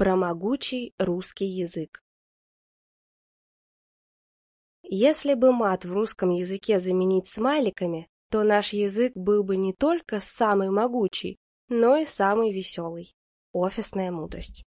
Про могучий русский язык. Если бы мат в русском языке заменить смайликами, то наш язык был бы не только самый могучий, но и самый веселый. Офисная мудрость.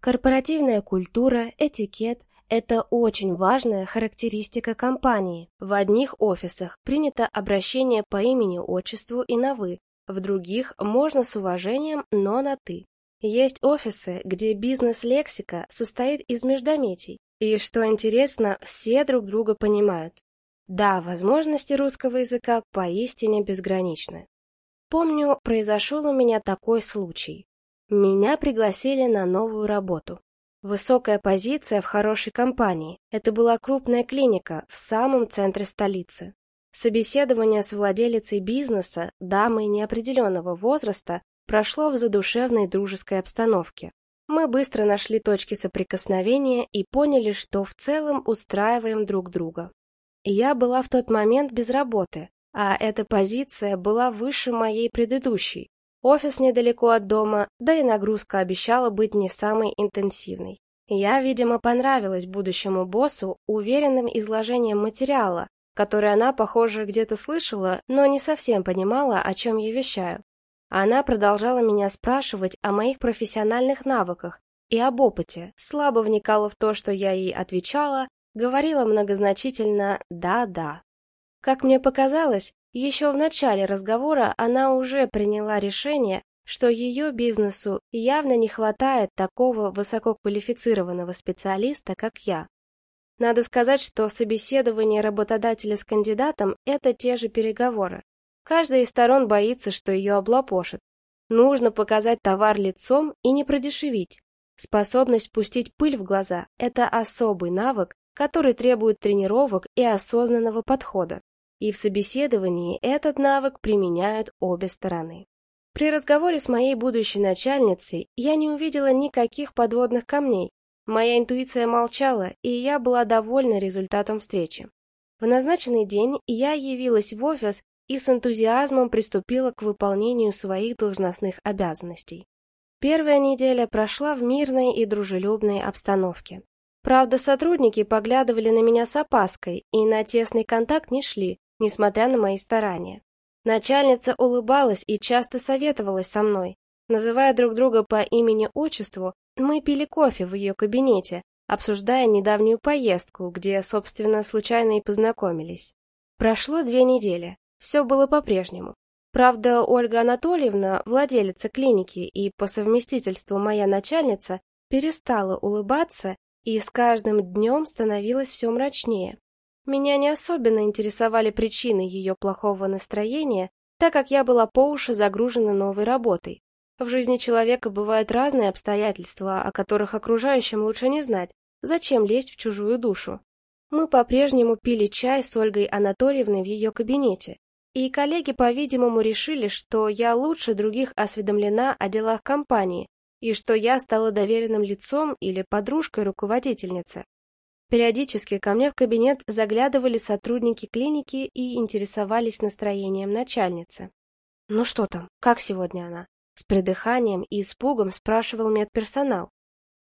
Корпоративная культура, этикет – это очень важная характеристика компании. В одних офисах принято обращение по имени-отчеству и на «вы», в других можно с уважением, но на «ты». Есть офисы, где бизнес-лексика состоит из междометий, и, что интересно, все друг друга понимают. Да, возможности русского языка поистине безграничны. Помню, произошел у меня такой случай. Меня пригласили на новую работу. Высокая позиция в хорошей компании. Это была крупная клиника в самом центре столицы. Собеседование с владелицей бизнеса, дамой неопределенного возраста, прошло в задушевной дружеской обстановке. Мы быстро нашли точки соприкосновения и поняли, что в целом устраиваем друг друга. Я была в тот момент без работы, а эта позиция была выше моей предыдущей. Офис недалеко от дома, да и нагрузка обещала быть не самой интенсивной. Я, видимо, понравилась будущему боссу уверенным изложением материала, который она, похоже, где-то слышала, но не совсем понимала, о чем я вещаю. Она продолжала меня спрашивать о моих профессиональных навыках и об опыте, слабо вникала в то, что я ей отвечала, говорила многозначительно «да-да». Как мне показалось, еще в начале разговора она уже приняла решение, что ее бизнесу явно не хватает такого высококвалифицированного специалиста, как я. Надо сказать, что собеседование работодателя с кандидатом – это те же переговоры. Каждая из сторон боится, что ее облапошат. Нужно показать товар лицом и не продешевить. Способность пустить пыль в глаза – это особый навык, который требует тренировок и осознанного подхода. И в собеседовании этот навык применяют обе стороны. При разговоре с моей будущей начальницей я не увидела никаких подводных камней. Моя интуиция молчала, и я была довольна результатом встречи. В назначенный день я явилась в офис и с энтузиазмом приступила к выполнению своих должностных обязанностей. Первая неделя прошла в мирной и дружелюбной обстановке. Правда, сотрудники поглядывали на меня с опаской и на тесный контакт не шли, несмотря на мои старания. Начальница улыбалась и часто советовалась со мной. Называя друг друга по имени-отчеству, мы пили кофе в ее кабинете, обсуждая недавнюю поездку, где, собственно, случайно и познакомились. Прошло две недели. Все было по-прежнему. Правда, Ольга Анатольевна, владелица клиники и по совместительству моя начальница, перестала улыбаться и с каждым днем становилась все мрачнее. Меня не особенно интересовали причины ее плохого настроения, так как я была по уши загружена новой работой. В жизни человека бывают разные обстоятельства, о которых окружающим лучше не знать. Зачем лезть в чужую душу? Мы по-прежнему пили чай с Ольгой Анатольевной в ее кабинете, и коллеги, по-видимому, решили, что я лучше других осведомлена о делах компании и что я стала доверенным лицом или подружкой руководительницы. Периодически ко мне в кабинет заглядывали сотрудники клиники и интересовались настроением начальницы. «Ну что там, как сегодня она?» С придыханием и испугом спрашивал медперсонал.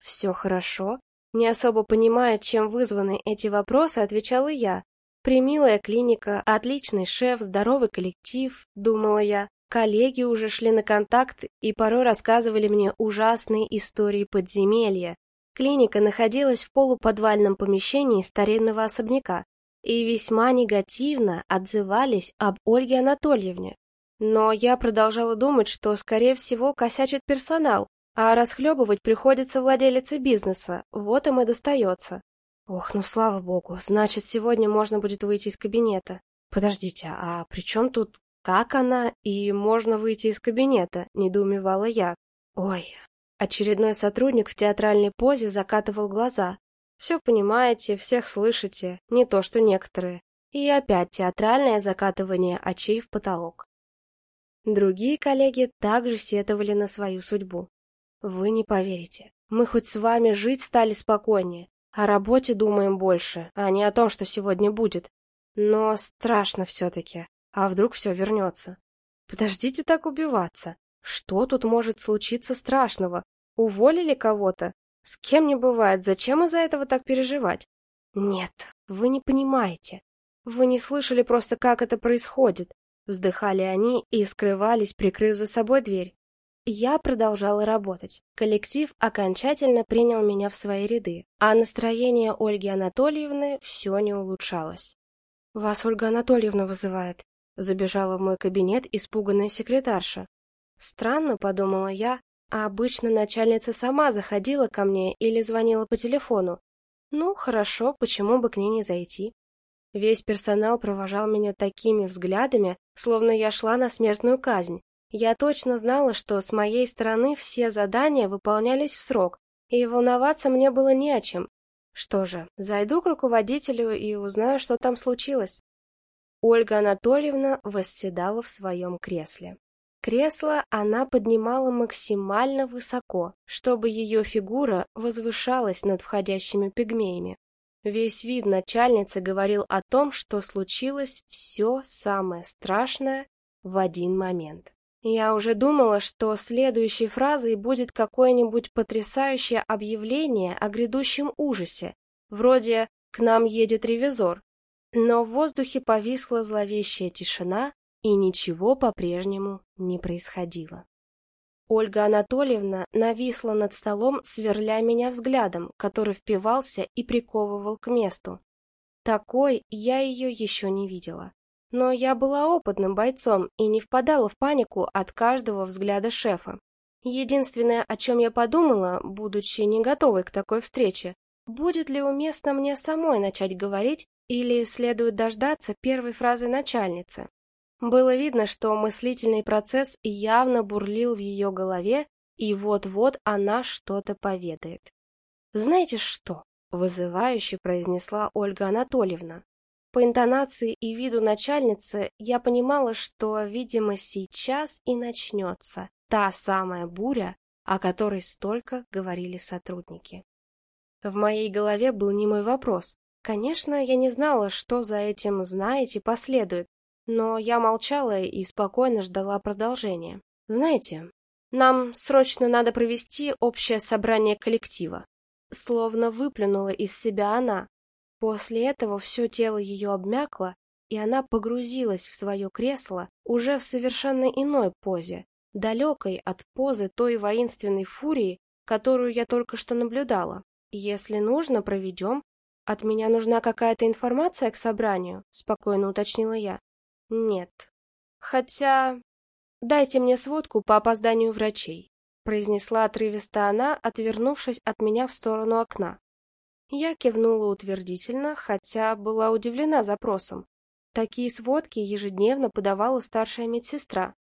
«Все хорошо?» Не особо понимая, чем вызваны эти вопросы, отвечала я, Примилая клиника, отличный шеф, здоровый коллектив, думала я. Коллеги уже шли на контакт и порой рассказывали мне ужасные истории подземелья. Клиника находилась в полуподвальном помещении старинного особняка и весьма негативно отзывались об Ольге Анатольевне. Но я продолжала думать, что, скорее всего, косячит персонал, а расхлебывать приходится владелице бизнеса, вот им и достается. Ох, ну слава богу, значит, сегодня можно будет выйти из кабинета. Подождите, а при чем тут как она и можно выйти из кабинета, недоумевала я. Ой, очередной сотрудник в театральной позе закатывал глаза. Все понимаете, всех слышите, не то что некоторые. И опять театральное закатывание очей в потолок. Другие коллеги также сетовали на свою судьбу. Вы не поверите, мы хоть с вами жить стали спокойнее, о работе думаем больше, а не о том, что сегодня будет. Но страшно все-таки. А вдруг все вернется? Подождите так убиваться. Что тут может случиться страшного? Уволили кого-то? С кем не бывает, зачем из-за этого так переживать? Нет, вы не понимаете. Вы не слышали просто, как это происходит. Вздыхали они и скрывались, прикрыв за собой дверь. Я продолжала работать. Коллектив окончательно принял меня в свои ряды, а настроение Ольги Анатольевны все не улучшалось. «Вас Ольга Анатольевна вызывает», — забежала в мой кабинет испуганная секретарша. Странно, подумала я, а обычно начальница сама заходила ко мне или звонила по телефону. Ну, хорошо, почему бы к ней не зайти? Весь персонал провожал меня такими взглядами, словно я шла на смертную казнь. Я точно знала, что с моей стороны все задания выполнялись в срок, и волноваться мне было не о чем. Что же, зайду к руководителю и узнаю, что там случилось. Ольга Анатольевна восседала в своем кресле. Кресло она поднимала максимально высоко, чтобы ее фигура возвышалась над входящими пигмеями. Весь вид начальницы говорил о том, что случилось все самое страшное в один момент. Я уже думала, что следующей фразой будет какое-нибудь потрясающее объявление о грядущем ужасе, вроде «К нам едет ревизор». Но в воздухе повисла зловещая тишина, и ничего по-прежнему не происходило. Ольга Анатольевна нависла над столом, сверля меня взглядом, который впивался и приковывал к месту. Такой я ее еще не видела. Но я была опытным бойцом и не впадала в панику от каждого взгляда шефа. Единственное, о чем я подумала, будучи не готовой к такой встрече, будет ли уместно мне самой начать говорить или следует дождаться первой фразы начальницы. Было видно, что мыслительный процесс явно бурлил в ее голове, и вот-вот она что-то поведает. «Знаете что?» — вызывающе произнесла Ольга Анатольевна. По интонации и виду начальницы я понимала, что, видимо, сейчас и начнется та самая буря, о которой столько говорили сотрудники. В моей голове был немой вопрос. Конечно, я не знала, что за этим «знаете» последует, но я молчала и спокойно ждала продолжения. Знаете, нам срочно надо провести общее собрание коллектива. Словно выплюнула из себя она. После этого все тело ее обмякло, и она погрузилась в свое кресло уже в совершенно иной позе, далекой от позы той воинственной фурии, которую я только что наблюдала. Если нужно, проведем. От меня нужна какая-то информация к собранию, спокойно уточнила я. Нет. Хотя... Дайте мне сводку по опозданию врачей, произнесла отрывисто она, отвернувшись от меня в сторону окна. Я кивнула утвердительно, хотя была удивлена запросом. Такие сводки ежедневно подавала старшая медсестра.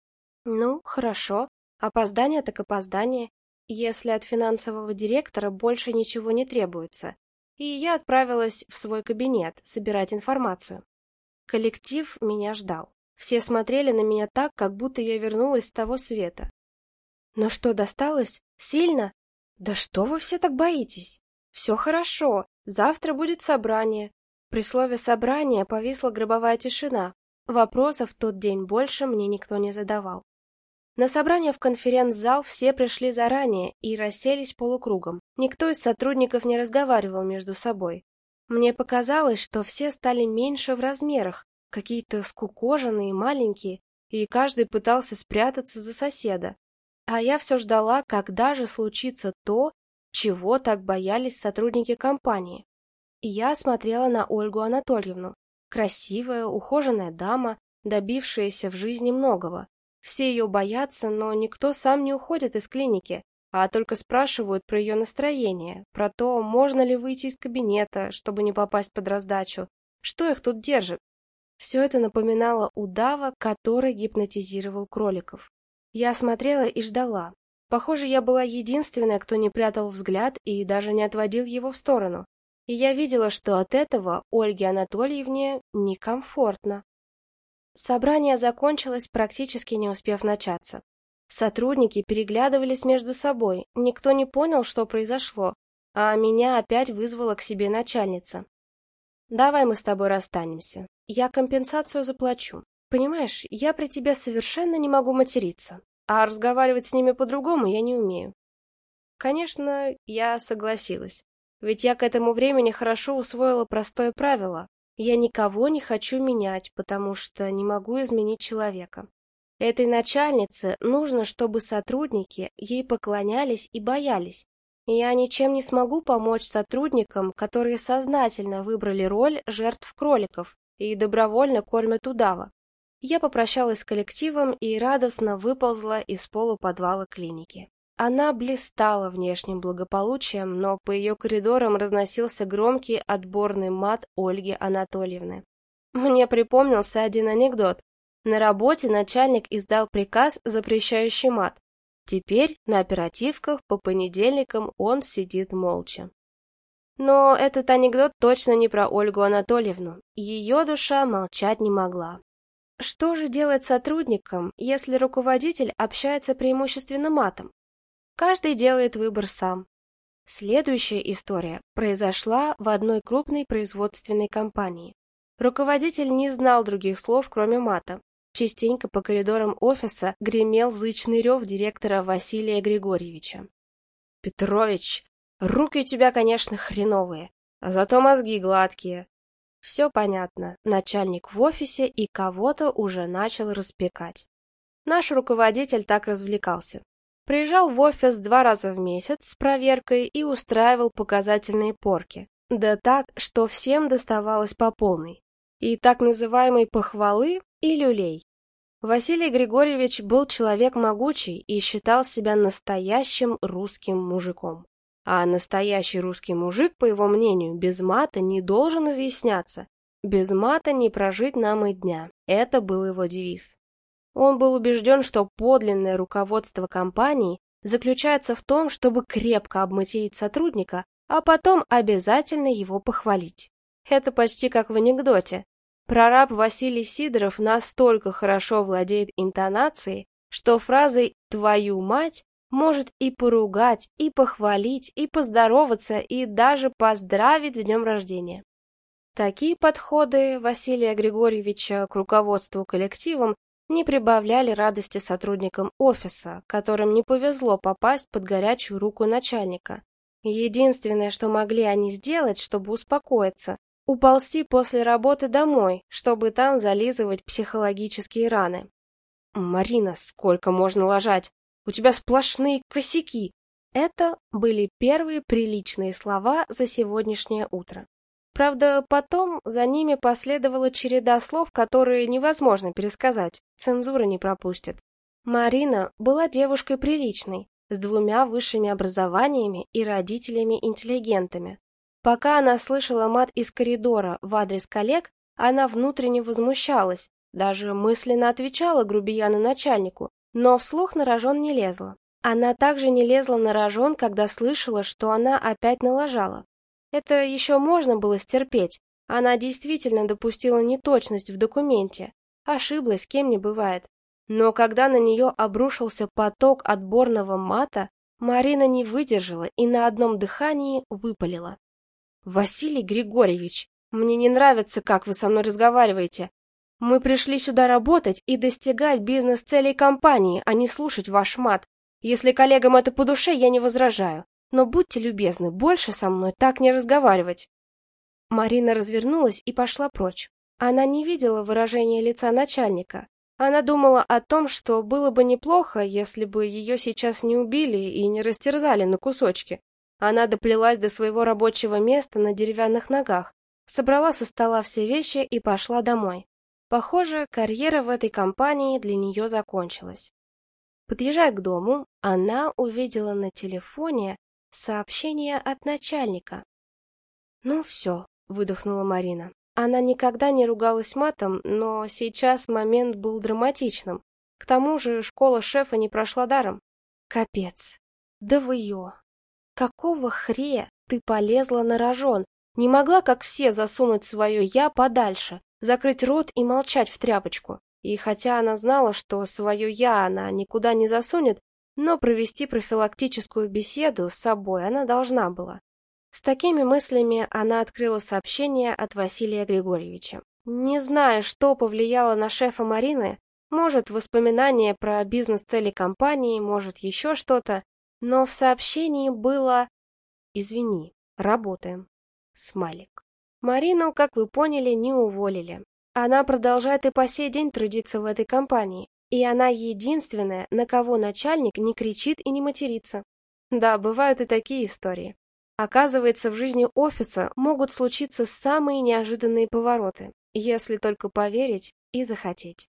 Ну, хорошо, опоздание так опоздание, если от финансового директора больше ничего не требуется. И я отправилась в свой кабинет собирать информацию. Коллектив меня ждал. Все смотрели на меня так, как будто я вернулась с того света. Но что, досталось? Сильно? Да что вы все так боитесь? Все хорошо, завтра будет собрание. При слове «собрание» повисла гробовая тишина. Вопросов в тот день больше мне никто не задавал. На собрание в конференц-зал все пришли заранее и расселись полукругом. Никто из сотрудников не разговаривал между собой. Мне показалось, что все стали меньше в размерах, какие-то скукоженные, маленькие, и каждый пытался спрятаться за соседа. А я все ждала, когда же случится то, чего так боялись сотрудники компании. Я смотрела на Ольгу Анатольевну. Красивая, ухоженная дама, добившаяся в жизни многого. Все ее боятся, но никто сам не уходит из клиники, а только спрашивают про ее настроение, про то, можно ли выйти из кабинета, чтобы не попасть под раздачу, что их тут держит. Все это напоминало удава, который гипнотизировал кроликов. Я смотрела и ждала. Похоже, я была единственная, кто не прятал взгляд и даже не отводил его в сторону. И я видела, что от этого Ольге Анатольевне некомфортно. Собрание закончилось, практически не успев начаться. Сотрудники переглядывались между собой, никто не понял, что произошло, а меня опять вызвала к себе начальница. «Давай мы с тобой расстанемся. Я компенсацию заплачу. Понимаешь, я при тебе совершенно не могу материться, а разговаривать с ними по-другому я не умею». Конечно, я согласилась. Ведь я к этому времени хорошо усвоила простое правило. Я никого не хочу менять, потому что не могу изменить человека. Этой начальнице нужно, чтобы сотрудники ей поклонялись и боялись. Я ничем не смогу помочь сотрудникам, которые сознательно выбрали роль жертв кроликов и добровольно кормят удава. Я попрощалась с коллективом и радостно выползла из полуподвала клиники. Она блистала внешним благополучием, но по ее коридорам разносился громкий отборный мат Ольги Анатольевны. Мне припомнился один анекдот. На работе начальник издал приказ, запрещающий мат. Теперь на оперативках по понедельникам он сидит молча. Но этот анекдот точно не про Ольгу Анатольевну. Ее душа молчать не могла. Что же делать сотрудникам, если руководитель общается преимущественно матом? Каждый делает выбор сам. Следующая история произошла в одной крупной производственной компании. Руководитель не знал других слов, кроме мата. Частенько по коридорам офиса гремел зычный рев директора Василия Григорьевича. «Петрович, руки у тебя, конечно, хреновые, а зато мозги гладкие». Все понятно, начальник в офисе и кого-то уже начал распекать. Наш руководитель так развлекался. Приезжал в офис два раза в месяц с проверкой и устраивал показательные порки. Да так, что всем доставалось по полной. И так называемой похвалы, и люлей. Василий Григорьевич был человек могучий и считал себя настоящим русским мужиком. А настоящий русский мужик, по его мнению, без мата не должен изъясняться. Без мата не прожить нам и дня. Это был его девиз. Он был убежден, что подлинное руководство компании заключается в том, чтобы крепко обматерить сотрудника, а потом обязательно его похвалить. Это почти как в анекдоте. Прораб Василий Сидоров настолько хорошо владеет интонацией, что фразой «твою мать» может и поругать, и похвалить, и поздороваться, и даже поздравить с днем рождения. Такие подходы Василия Григорьевича к руководству коллективом не прибавляли радости сотрудникам офиса, которым не повезло попасть под горячую руку начальника. Единственное, что могли они сделать, чтобы успокоиться, уползти после работы домой, чтобы там зализывать психологические раны. «Марина, сколько можно ложать? У тебя сплошные косяки!» Это были первые приличные слова за сегодняшнее утро. Правда, потом за ними последовала череда слов, которые невозможно пересказать, цензура не пропустит. Марина была девушкой приличной, с двумя высшими образованиями и родителями-интеллигентами. Пока она слышала мат из коридора в адрес коллег, она внутренне возмущалась, даже мысленно отвечала грубияну начальнику, но вслух на рожон не лезла. Она также не лезла на рожон, когда слышала, что она опять налажала. Это еще можно было стерпеть. Она действительно допустила неточность в документе. Ошиблась, кем не бывает. Но когда на нее обрушился поток отборного мата, Марина не выдержала и на одном дыхании выпалила. «Василий Григорьевич, мне не нравится, как вы со мной разговариваете. Мы пришли сюда работать и достигать бизнес-целей компании, а не слушать ваш мат. Если коллегам это по душе, я не возражаю. Но будьте любезны, больше со мной так не разговаривать. Марина развернулась и пошла прочь. Она не видела выражения лица начальника. Она думала о том, что было бы неплохо, если бы ее сейчас не убили и не растерзали на кусочки. Она доплелась до своего рабочего места на деревянных ногах, собрала со стола все вещи и пошла домой. Похоже, карьера в этой компании для нее закончилась. Подъезжая к дому, она увидела на телефоне Сообщение от начальника. «Ну все», — выдохнула Марина. Она никогда не ругалась матом, но сейчас момент был драматичным. К тому же школа шефа не прошла даром. Капец. Да вы ее. Какого хрея ты полезла на рожон? Не могла, как все, засунуть свое «я» подальше, закрыть рот и молчать в тряпочку. И хотя она знала, что свое «я» она никуда не засунет, но провести профилактическую беседу с собой она должна была. С такими мыслями она открыла сообщение от Василия Григорьевича. Не зная, что повлияло на шефа Марины, может, воспоминания про бизнес-цели компании, может, еще что-то, Но в сообщении было «Извини, работаем». Смайлик. Марину, как вы поняли, не уволили. Она продолжает и по сей день трудиться в этой компании, и она единственная, на кого начальник не кричит и не матерится. Да, бывают и такие истории. Оказывается, в жизни офиса могут случиться самые неожиданные повороты, если только поверить и захотеть.